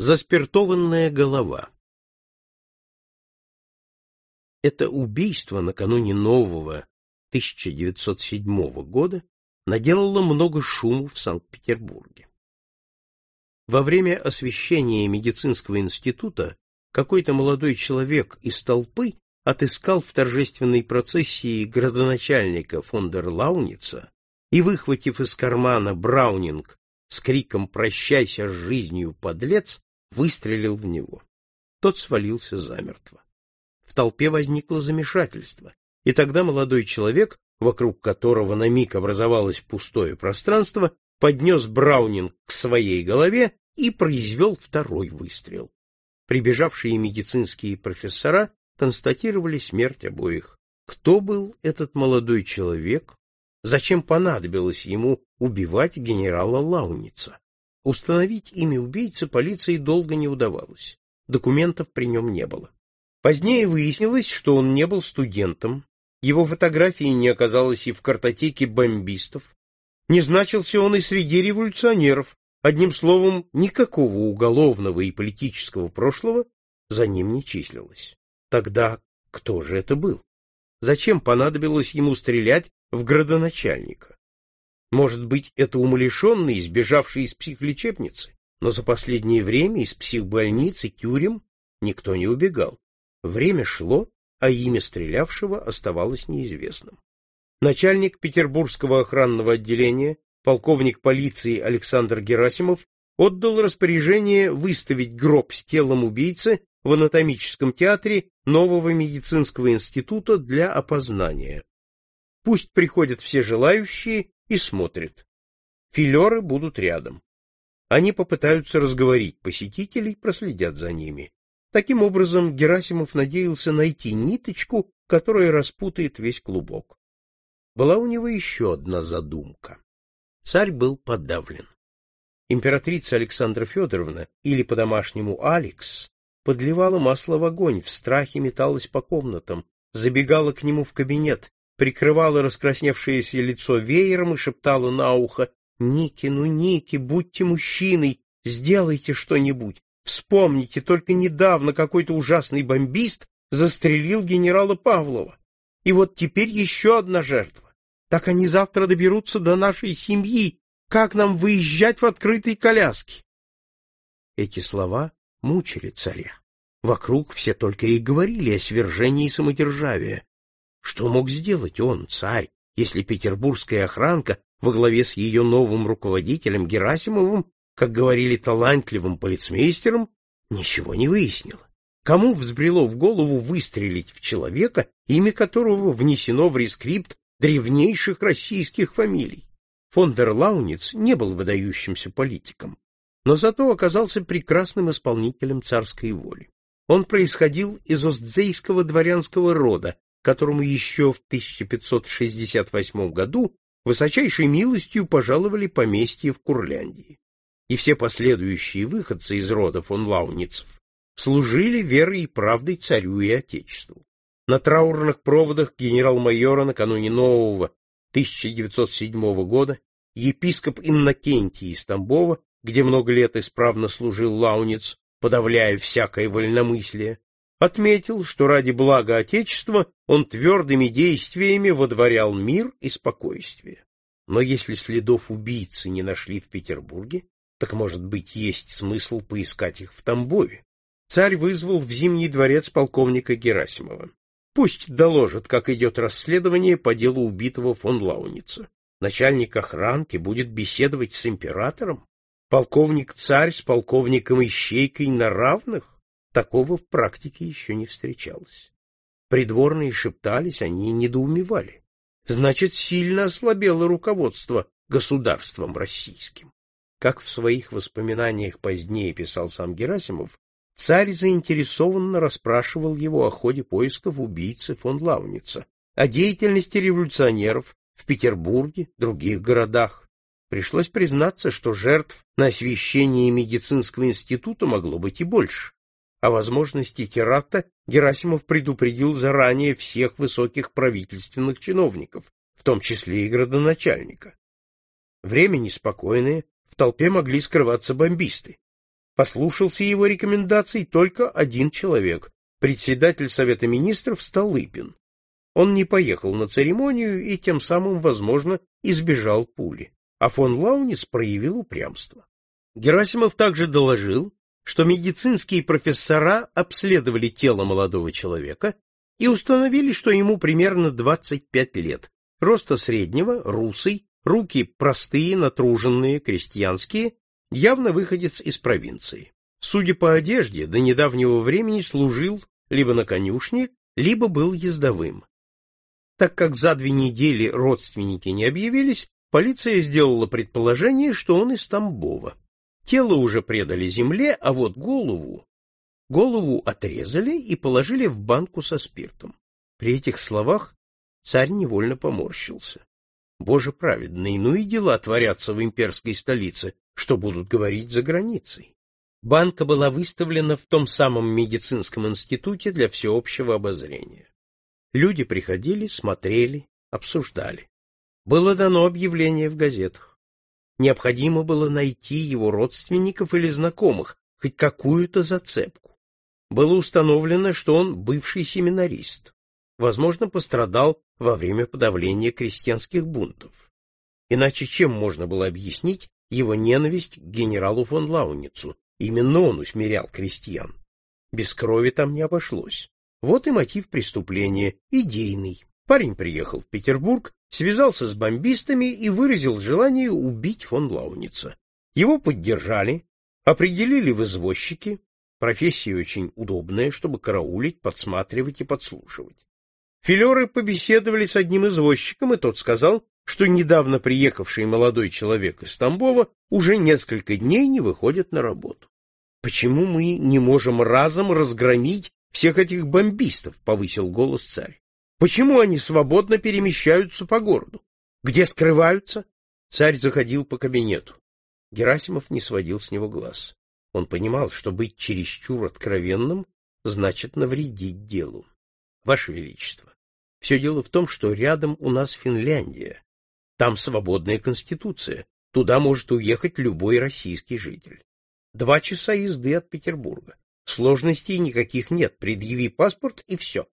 Заспиртованная голова Это убийство накануне нового 1907 года наделало много шума в Санкт-Петербурге. Во время освещения медицинского института какой-то молодой человек из толпы отыскал в торжественной процессии градоначальника фон дер Лауница и, выхватив из кармана Браунинг с криком «Прощайся с жизнью, подлец!», выстрелил в него. Тот свалился замертво. В толпе возникло замешательство, и тогда молодой человек, вокруг которого на миг образовалось пустое пространство, поднес Браунинг к своей голове и произвел второй выстрел. Прибежавшие медицинские профессора констатировали смерть обоих. Кто был этот молодой человек? Зачем понадобилось ему убивать генерала Лауница? Установить имя убийцы полиции долго не удавалось. Документов при нем не было. Позднее выяснилось, что он не был студентом, его фотографии не оказалось и в картотеке бомбистов, не значился он и среди революционеров, одним словом, никакого уголовного и политического прошлого за ним не числилось. Тогда кто же это был? Зачем понадобилось ему стрелять в градоначальника? Может быть, это умалишенный, сбежавший из психлечебницы, но за последнее время из психбольниц и тюрем никто не убегал. Время шло, а имя стрелявшего оставалось неизвестным. Начальник Петербургского охранного отделения, полковник полиции Александр Герасимов, отдал распоряжение выставить гроб с телом убийцы в анатомическом театре нового медицинского института для опознания. Пусть приходят все желающие и смотрят. Филеры будут рядом. Они попытаются разговорить посетителей, проследят за ними. Таким образом, Герасимов надеялся найти ниточку, которая распутает весь клубок. Была у него еще одна задумка. Царь был подавлен. Императрица Александра Федоровна, или по-домашнему Алекс, подливала масло в огонь, в страхе металась по комнатам, забегала к нему в кабинет, прикрывала раскрасневшееся лицо веером и шептала на ухо «Ники, ну, Ники, будьте мужчиной, сделайте что-нибудь. Вспомните, только недавно какой-то ужасный бомбист застрелил генерала Павлова. И вот теперь еще одна жертва. Так они завтра доберутся до нашей семьи. Как нам выезжать в открытой коляске?» Эти слова мучили царя. Вокруг все только и говорили о свержении самодержавия, что мог сделать он, царь, если петербургская охранка во главе с ее новым руководителем Герасимовым, как говорили талантливым полицмейстером, ничего не выяснила? Кому взбрело в голову выстрелить в человека, имя которого внесено в рескрипт древнейших российских фамилий? Фон дер Лауниц не был выдающимся политиком, но зато оказался прекрасным исполнителем царской воли. Он происходил из остзейского дворянского рода, которому еще в 1568 году высочайшей милостью пожаловали поместье в Курляндии. И все последующие выходцы из рода фон Лауницев служили верой и правдой царю и отечеству. На траурных проводах генерал-майора накануне нового 1907 года епископ Иннокентий из Тамбова, где много лет исправно служил Лауниц, подавляя всякое вольномыслие, отметил, что ради блага Отечества он твердыми действиями водворял мир и спокойствие. Но если следов убийцы не нашли в Петербурге, так, может быть, есть смысл поискать их в Тамбове. Царь вызвал в Зимний дворец полковника Герасимова. Пусть доложит, как идет расследование по делу убитого фон Лауница. Начальник охранки будет беседовать с императором? Полковник-царь с полковником-ищейкой на равных? Такого в практике еще не встречалось. Придворные шептались, они недоумевали. Значит, сильно ослабело руководство государством российским. Как в своих воспоминаниях позднее писал сам Герасимов, царь заинтересованно расспрашивал его о ходе поисков убийцы фон Лауница, о деятельности революционеров в Петербурге, других городах. Пришлось признаться, что жертв на освещении медицинского института могло быть и больше. О возможности теракта Герасимов предупредил заранее всех высоких правительственных чиновников, в том числе и градоначальника. Время неспокойное, в толпе могли скрываться бомбисты. Послушался его рекомендаций только один человек, председатель Совета министров Столыпин. Он не поехал на церемонию и тем самым, возможно, избежал пули, а фон Лауниц проявил упрямство. Герасимов также доложил, что медицинские профессора обследовали тело молодого человека и установили, что ему примерно 25 лет, роста среднего, русый, руки простые, натруженные, крестьянские, явно выходец из провинции. Судя по одежде, до недавнего времени служил либо на конюшне, либо был ездовым. Так как за две недели родственники не объявились, полиция сделала предположение, что он из Тамбова. Тело уже предали земле, а вот голову... Голову отрезали и положили в банку со спиртом. При этих словах царь невольно поморщился. Боже праведный, ну и дела творятся в имперской столице, что будут говорить за границей. Банка была выставлена в том самом медицинском институте для всеобщего обозрения. Люди приходили, смотрели, обсуждали. Было дано объявление в газетах. Необходимо было найти его родственников или знакомых, хоть какую-то зацепку. Было установлено, что он бывший семинарист. Возможно, пострадал во время подавления крестьянских бунтов. Иначе чем можно было объяснить его ненависть к генералу фон Лауницу, Именно он усмирял крестьян. Без крови там не обошлось. Вот и мотив преступления, идейный. Парень приехал в Петербург, связался с бомбистами и выразил желание убить фон Лауница. Его поддержали, определили в извозчики, профессия очень удобная, чтобы караулить, подсматривать и подслушивать. Филеры побеседовали с одним извозчиком, и тот сказал, что недавно приехавший молодой человек из Тамбова уже несколько дней не выходит на работу. Почему мы не можем разом разгромить всех этих бомбистов, повысил голос царь. Почему они свободно перемещаются по городу? Где скрываются? Царь заходил по кабинету. Герасимов не сводил с него глаз. Он понимал, что быть чересчур откровенным значит навредить делу. Ваше величество, все дело в том, что рядом у нас Финляндия, там свободная конституция. Туда может уехать любой российский житель. Два часа езды от Петербурга. Сложностей никаких нет. Предъяви паспорт и все.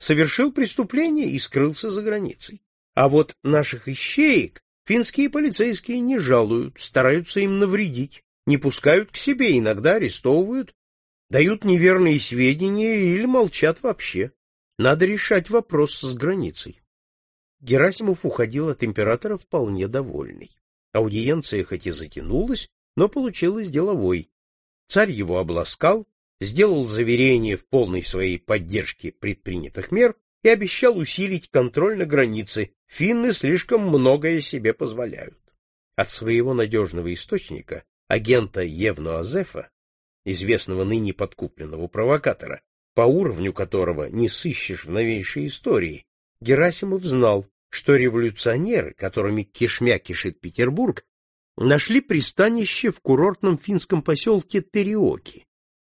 Совершил преступление и скрылся за границей. А вот наших ищеек финские полицейские не жалуют, стараются им навредить, не пускают к себе, иногда арестовывают, дают неверные сведения или молчат вообще. Надо решать вопрос с границей. Герасимов уходил от императора вполне довольный. Аудиенция хоть и затянулась, но получилась деловой. Царь его обласкал, сделал заверение в полной своей поддержке предпринятых мер и обещал усилить контроль на границе. Финны слишком многое себе позволяют. От своего надежного источника, агента Евну Азефа, известного ныне подкупленного провокатора, по уровню которого не сыщешь в новейшей истории, Герасимов знал, что революционеры, которыми кишмя кишит Петербург, нашли пристанище в курортном финском поселке Териоки,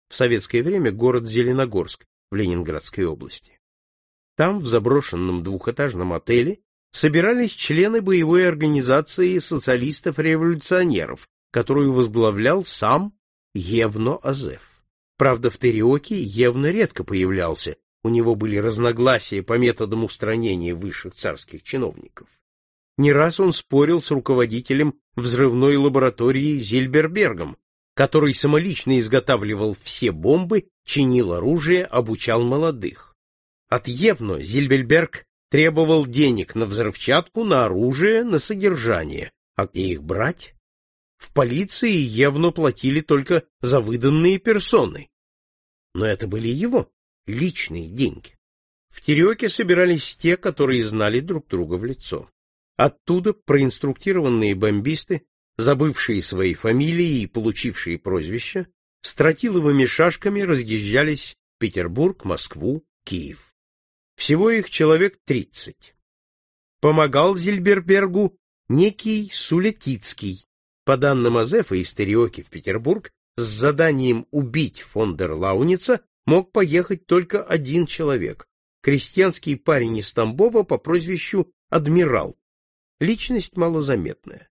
в советское время город Зеленогорск в Ленинградской области. Там, в заброшенном двухэтажном отеле, собирались члены боевой организации социалистов-революционеров, которую возглавлял сам Евно Азеф. Правда, в Териоке Евно редко появлялся, у него были разногласия по методам устранения высших царских чиновников. Не раз он спорил с руководителем взрывной лаборатории Зильбербергом, который самолично изготавливал все бомбы, чинил оружие, обучал молодых. От Евно Зильберберг требовал денег на взрывчатку, на оружие, на содержание. А где их брать? В полиции Евно платили только за выданные персоны. Но это были его личные деньги. В Тереке собирались те, которые знали друг друга в лицо. Оттуда проинструктированные бомбисты, забывшие свои фамилии и получившие прозвища, с тротиловыми шашками разъезжались в Петербург, Москву, Киев. Всего их человек тридцать. Помогал Зильбербергу некий Сулетицкий, по данным Азефа из Тереоки в Петербург, с заданием убить фон дер Лауница мог поехать только один человек — крестьянский парень из Тамбова по прозвищу Адмирал. Личность малозаметная.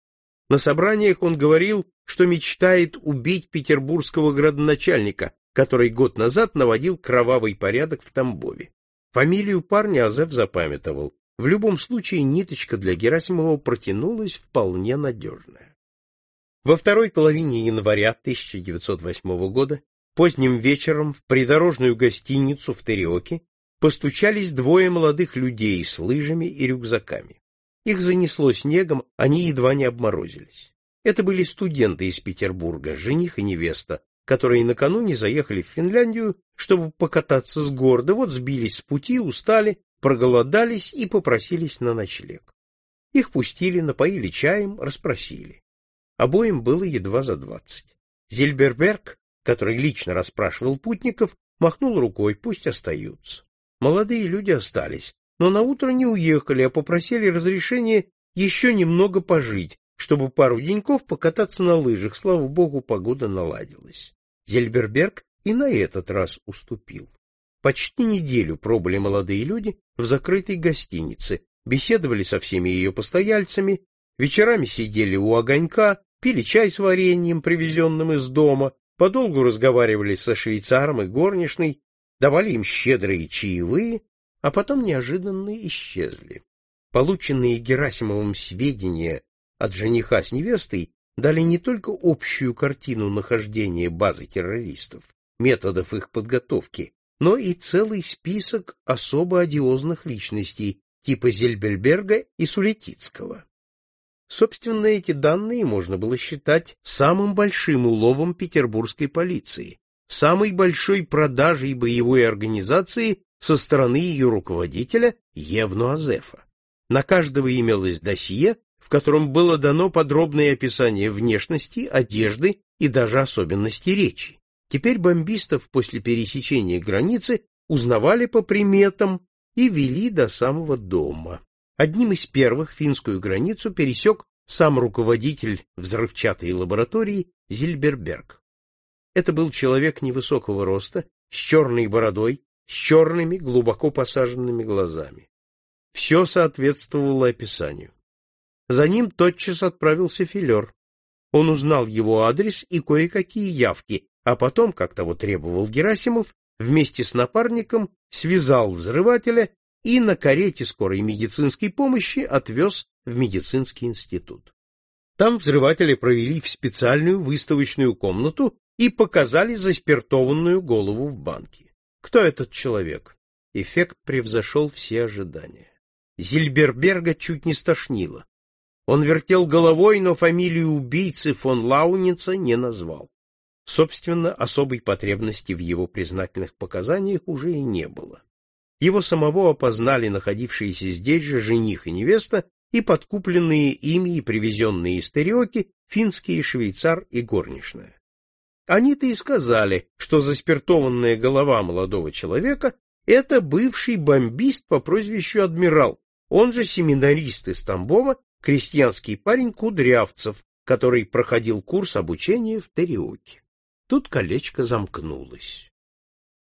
На собраниях он говорил, что мечтает убить петербургского градоначальника, который год назад наводил кровавый порядок в Тамбове. Фамилию парня Азеф запамятовал. В любом случае ниточка для Герасимова протянулась вполне надежная. Во второй половине января 1908 года поздним вечером в придорожную гостиницу в Тереоке постучались двое молодых людей с лыжами и рюкзаками. Их занесло снегом, они едва не обморозились. Это были студенты из Петербурга, жених и невеста, которые накануне заехали в Финляндию, чтобы покататься с гор, да вот сбились с пути, устали, проголодались и попросились на ночлег. Их пустили, напоили чаем, расспросили. Обоим было едва за двадцать. Зильберберг, который лично расспрашивал путников, махнул рукой, пусть остаются. Молодые люди остались, но на утро не уехали, а попросили разрешения еще немного пожить, чтобы пару деньков покататься на лыжах. Слава богу, погода наладилась. Зельберберг и на этот раз уступил. Почти неделю пробыли молодые люди в закрытой гостинице, беседовали со всеми ее постояльцами, вечерами сидели у огонька, пили чай с вареньем, привезенным из дома, подолгу разговаривали со швейцаром и горничной, давали им щедрые чаевые, а потом неожиданно исчезли. Полученные Герасимовым сведения от жениха с невестой дали не только общую картину нахождения базы террористов, методов их подготовки, но и целый список особо одиозных личностей типа Зельбельберга и Сулетицкого. Собственно, эти данные можно было считать самым большим уловом петербургской полиции, самой большой продажей боевой организации со стороны ее руководителя Евну Азефа. На каждого имелось досье, в котором было дано подробное описание внешности, одежды и даже особенностей речи. Теперь бомбистов после пересечения границы узнавали по приметам и вели до самого дома. Одним из первых финскую границу пересек сам руководитель взрывчатой лаборатории Зильберберг. Это был человек невысокого роста, с черной бородой, с черными, глубоко посаженными глазами. Все соответствовало описанию. За ним тотчас отправился филер. Он узнал его адрес и кое-какие явки, а потом, как того требовал Герасимов, вместе с напарником связал взрывателя и на карете скорой медицинской помощи отвез в медицинский институт. Там взрыватели провели в специальную выставочную комнату и показали заспиртованную голову в банке. Кто этот человек? Эффект превзошел все ожидания. Зильберберга чуть не стошнило. Он вертел головой, но фамилию убийцы фон Лауница не назвал. Собственно, особой потребности в его признательных показаниях уже и не было. Его самого опознали находившиеся здесь же жених и невеста и подкупленные ими и привезенные из Тереоки финские швейцар и горничная. Они-то и сказали, что заспиртованная голова молодого человека — это бывший бомбист по прозвищу Адмирал, он же семинарист из Тамбова крестьянский парень Кудрявцев, который проходил курс обучения в Тереоке. Тут колечко замкнулось.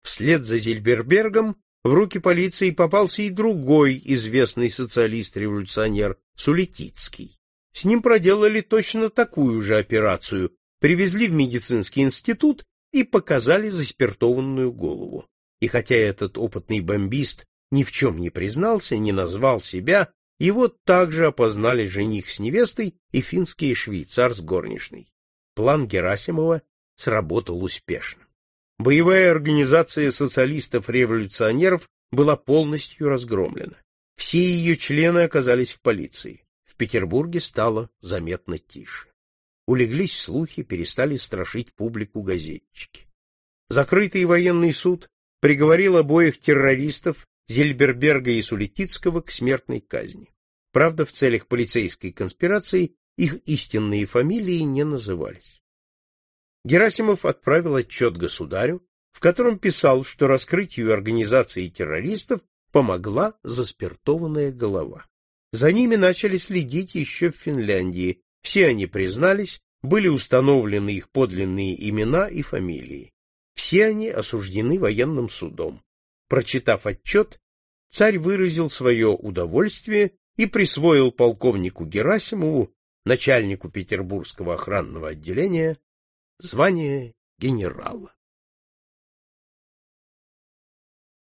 Вслед за Зильбербергом в руки полиции попался и другой известный социалист-революционер Сулетицкий. С ним проделали точно такую же операцию, привезли в медицинский институт и показали заспиртованную голову. И хотя этот опытный бомбист ни в чем не признался, не назвал себя, его также опознали жених с невестой и финский швейцар с горничной. План Герасимова сработал успешно. Боевая организация социалистов-революционеров была полностью разгромлена. Все ее члены оказались в полиции. В Петербурге стало заметно тише. Улеглись слухи, перестали страшить публику газетчики. Закрытый военный суд приговорил обоих террористов Зельберберга и Сулетицкого к смертной казни. Правда, в целях полицейской конспирации их истинные фамилии не назывались. Герасимов отправил отчет государю, в котором писал, что раскрытию организации террористов помогла заспиртованная голова. За ними начали следить еще в Финляндии. Все они признались, были установлены их подлинные имена и фамилии. Все они осуждены военным судом. Прочитав отчет, царь выразил свое удовольствие и присвоил полковнику Герасимову начальнику Петербургского охранного отделения звание генерала.